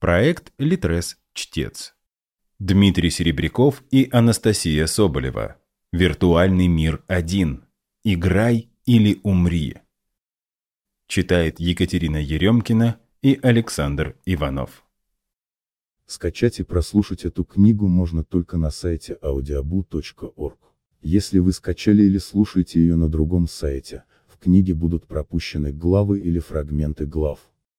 Проект «Литрес. Чтец». Дмитрий Серебряков и Анастасия Соболева. Виртуальный мир 1. Играй или умри. Читает Екатерина Еремкина и Александр Иванов. Скачать и прослушать эту книгу можно только на сайте audiobu.org. Если вы скачали или слушаете ее на другом сайте, в книге будут пропущены главы или фрагменты глав.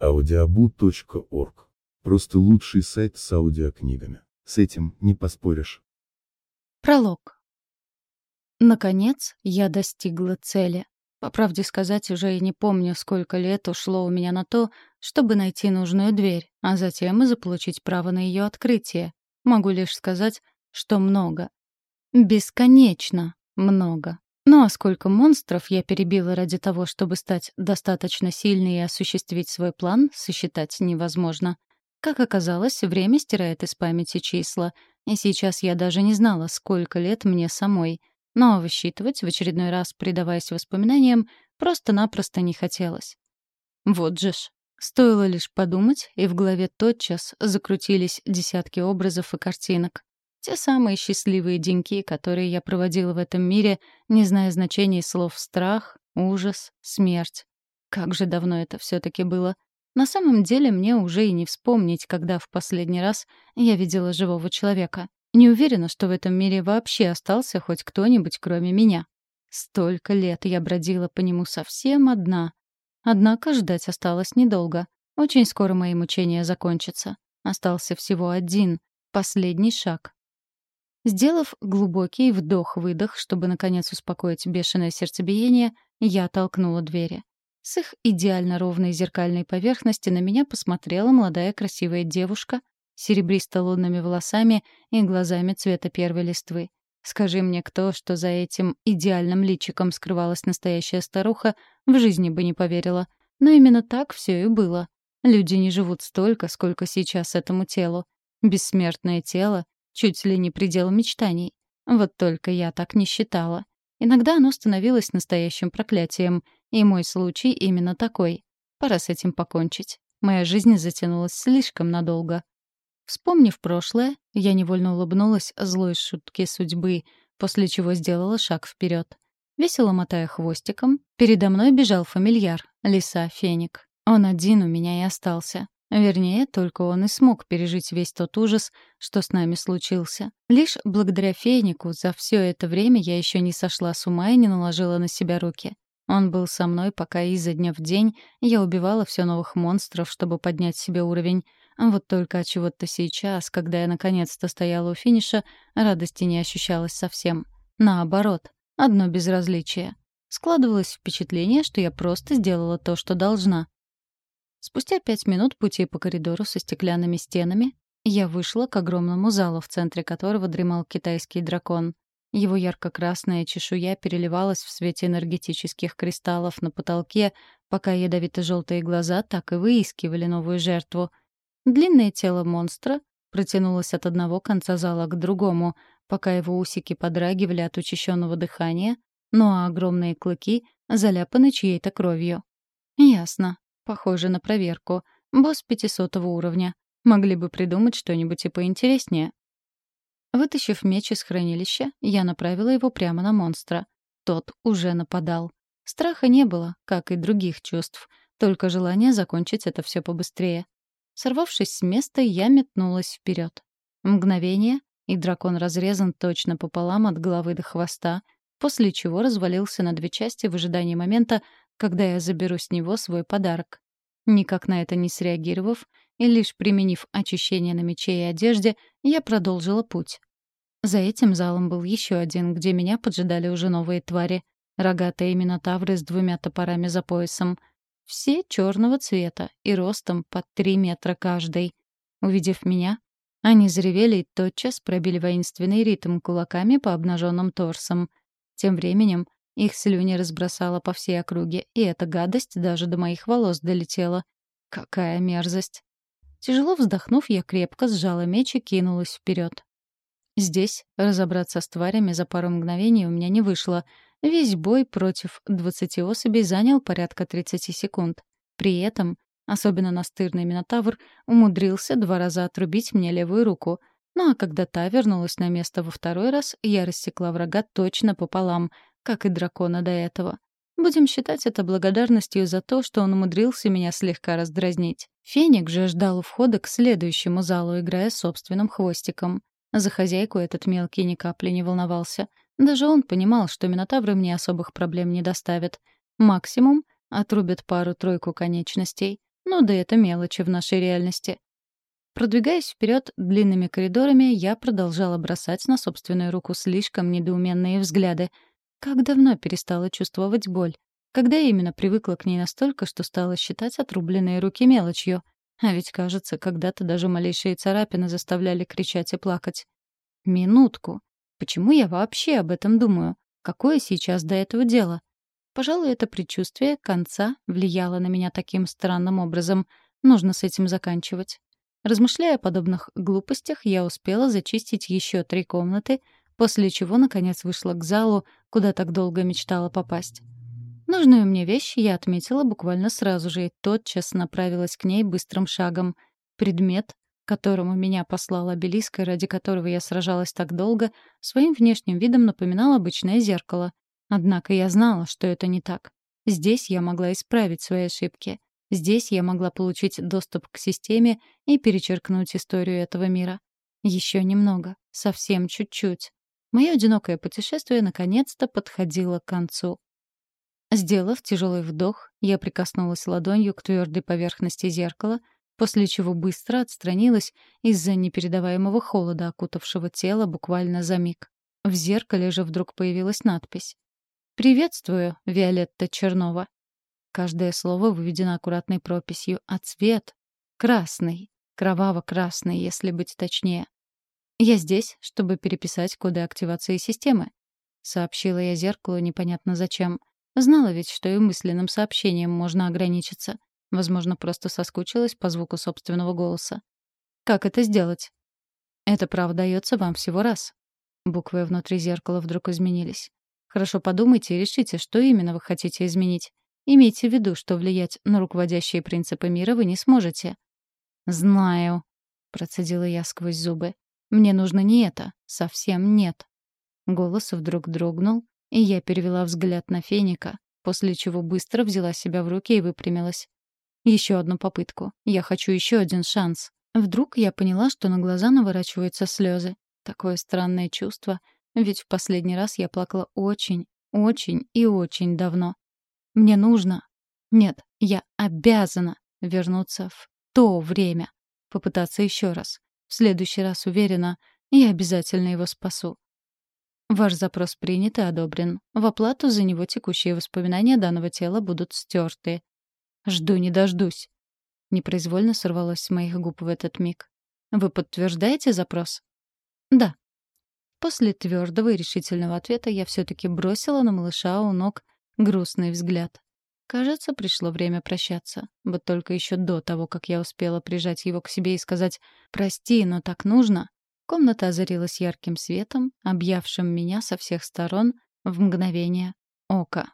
audiobu.org. Просто лучший сайт с аудиокнигами. С этим не поспоришь. Пролог. Наконец, я достигла цели. По правде сказать, уже и не помню, сколько лет ушло у меня на то, чтобы найти нужную дверь, а затем и заполучить право на ее открытие. Могу лишь сказать, что много. Бесконечно много. Ну а сколько монстров я перебила ради того, чтобы стать достаточно сильной и осуществить свой план, сосчитать невозможно. Как оказалось, время стирает из памяти числа, и сейчас я даже не знала, сколько лет мне самой. Но высчитывать, в очередной раз предаваясь воспоминаниям, просто-напросто не хотелось. Вот же ж. Стоило лишь подумать, и в голове тотчас закрутились десятки образов и картинок. Те самые счастливые деньки, которые я проводила в этом мире, не зная значений слов «страх», «ужас», «смерть». Как же давно это все таки было. На самом деле мне уже и не вспомнить, когда в последний раз я видела живого человека. Не уверена, что в этом мире вообще остался хоть кто-нибудь, кроме меня. Столько лет я бродила по нему совсем одна. Однако ждать осталось недолго. Очень скоро мои мучения закончатся. Остался всего один, последний шаг. Сделав глубокий вдох-выдох, чтобы наконец успокоить бешеное сердцебиение, я толкнула двери. С их идеально ровной зеркальной поверхности на меня посмотрела молодая красивая девушка с серебристо-лунными волосами и глазами цвета первой листвы. Скажи мне кто, что за этим идеальным личиком скрывалась настоящая старуха, в жизни бы не поверила. Но именно так все и было. Люди не живут столько, сколько сейчас этому телу. Бессмертное тело чуть ли не предел мечтаний. Вот только я так не считала. Иногда оно становилось настоящим проклятием, и мой случай именно такой. Пора с этим покончить. Моя жизнь затянулась слишком надолго. Вспомнив прошлое, я невольно улыбнулась злой шутке судьбы, после чего сделала шаг вперед. Весело мотая хвостиком, передо мной бежал фамильяр, лиса Феник. Он один у меня и остался. Вернее, только он и смог пережить весь тот ужас, что с нами случился. Лишь благодаря Фенику за все это время я еще не сошла с ума и не наложила на себя руки. Он был со мной, пока изо дня в день я убивала все новых монстров, чтобы поднять себе уровень. Вот только от чего-то сейчас, когда я наконец-то стояла у финиша, радости не ощущалось совсем. Наоборот, одно безразличие. Складывалось впечатление, что я просто сделала то, что должна. Спустя пять минут пути по коридору со стеклянными стенами я вышла к огромному залу, в центре которого дремал китайский дракон. Его ярко-красная чешуя переливалась в свете энергетических кристаллов на потолке, пока ядовито-желтые глаза так и выискивали новую жертву. Длинное тело монстра протянулось от одного конца зала к другому, пока его усики подрагивали от учащенного дыхания, ну а огромные клыки заляпаны чьей-то кровью. Ясно. Похоже на проверку. Босс пятисотого уровня. Могли бы придумать что-нибудь и поинтереснее. Вытащив меч из хранилища, я направила его прямо на монстра. Тот уже нападал. Страха не было, как и других чувств, только желание закончить это все побыстрее. Сорвавшись с места, я метнулась вперед. Мгновение, и дракон разрезан точно пополам от головы до хвоста, после чего развалился на две части в ожидании момента, когда я заберу с него свой подарок. Никак на это не среагировав и лишь применив очищение на мече и одежде, я продолжила путь. За этим залом был еще один, где меня поджидали уже новые твари. Рогатые минотавры с двумя топорами за поясом. Все черного цвета и ростом под три метра каждый. Увидев меня, они заревели и тотчас пробили воинственный ритм кулаками по обнаженным торсам. Тем временем их слюни разбросала по всей округе, и эта гадость даже до моих волос долетела. Какая мерзость! Тяжело вздохнув, я крепко сжала меч и кинулась вперед. Здесь разобраться с тварями за пару мгновений у меня не вышло. Весь бой против 20 особей занял порядка 30 секунд. При этом, особенно настырный Минотавр, умудрился два раза отрубить мне левую руку. Ну а когда та вернулась на место во второй раз, я рассекла врага точно пополам, как и дракона до этого. Будем считать это благодарностью за то, что он умудрился меня слегка раздразнить. Феник же ждал у входа к следующему залу, играя собственным хвостиком. За хозяйку этот мелкий ни капли не волновался. Даже он понимал, что минотавры мне особых проблем не доставят. Максимум — отрубят пару-тройку конечностей. Ну да это мелочи в нашей реальности. Продвигаясь вперед длинными коридорами, я продолжала бросать на собственную руку слишком недоуменные взгляды. Как давно перестала чувствовать боль? Когда именно привыкла к ней настолько, что стала считать отрубленные руки мелочью — а ведь, кажется, когда-то даже малейшие царапины заставляли кричать и плакать. Минутку. Почему я вообще об этом думаю? Какое сейчас до этого дело? Пожалуй, это предчувствие конца влияло на меня таким странным образом. Нужно с этим заканчивать. Размышляя о подобных глупостях, я успела зачистить еще три комнаты, после чего, наконец, вышла к залу, куда так долго мечтала попасть. Нужную мне вещь я отметила буквально сразу же и тотчас направилась к ней быстрым шагом. Предмет, которому меня послал обелиск и ради которого я сражалась так долго, своим внешним видом напоминал обычное зеркало. Однако я знала, что это не так. Здесь я могла исправить свои ошибки. Здесь я могла получить доступ к системе и перечеркнуть историю этого мира. Еще немного, совсем чуть-чуть. Мое одинокое путешествие наконец-то подходило к концу. Сделав тяжелый вдох, я прикоснулась ладонью к твердой поверхности зеркала, после чего быстро отстранилась из-за непередаваемого холода, окутавшего тело буквально за миг. В зеркале же вдруг появилась надпись. «Приветствую, Виолетта Чернова». Каждое слово выведено аккуратной прописью, а цвет — красный, кроваво-красный, если быть точнее. «Я здесь, чтобы переписать коды активации системы», — сообщила я зеркалу непонятно зачем — Знала ведь, что и мысленным сообщением можно ограничиться. Возможно, просто соскучилась по звуку собственного голоса. Как это сделать? Это право дается вам всего раз. Буквы внутри зеркала вдруг изменились. Хорошо подумайте и решите, что именно вы хотите изменить. Имейте в виду, что влиять на руководящие принципы мира вы не сможете. «Знаю», — процедила я сквозь зубы. «Мне нужно не это. Совсем нет». Голос вдруг дрогнул, и я перевела взгляд на Феника, после чего быстро взяла себя в руки и выпрямилась. Еще одну попытку. Я хочу еще один шанс. Вдруг я поняла, что на глаза наворачиваются слезы. Такое странное чувство, ведь в последний раз я плакала очень, очень и очень давно. Мне нужно. Нет, я обязана вернуться в то время. Попытаться еще раз. В следующий раз уверена, я обязательно его спасу. Ваш запрос принят и одобрен. В оплату за него текущие воспоминания данного тела будут стерты. Жду не дождусь. Непроизвольно сорвалось с моих губ в этот миг. Вы подтверждаете запрос? Да. После твердого и решительного ответа я все-таки бросила на малыша у ног грустный взгляд. Кажется, пришло время прощаться. Вот только еще до того, как я успела прижать его к себе и сказать «Прости, но так нужно», Комната озарилась ярким светом, объявшим меня со всех сторон в мгновение ока.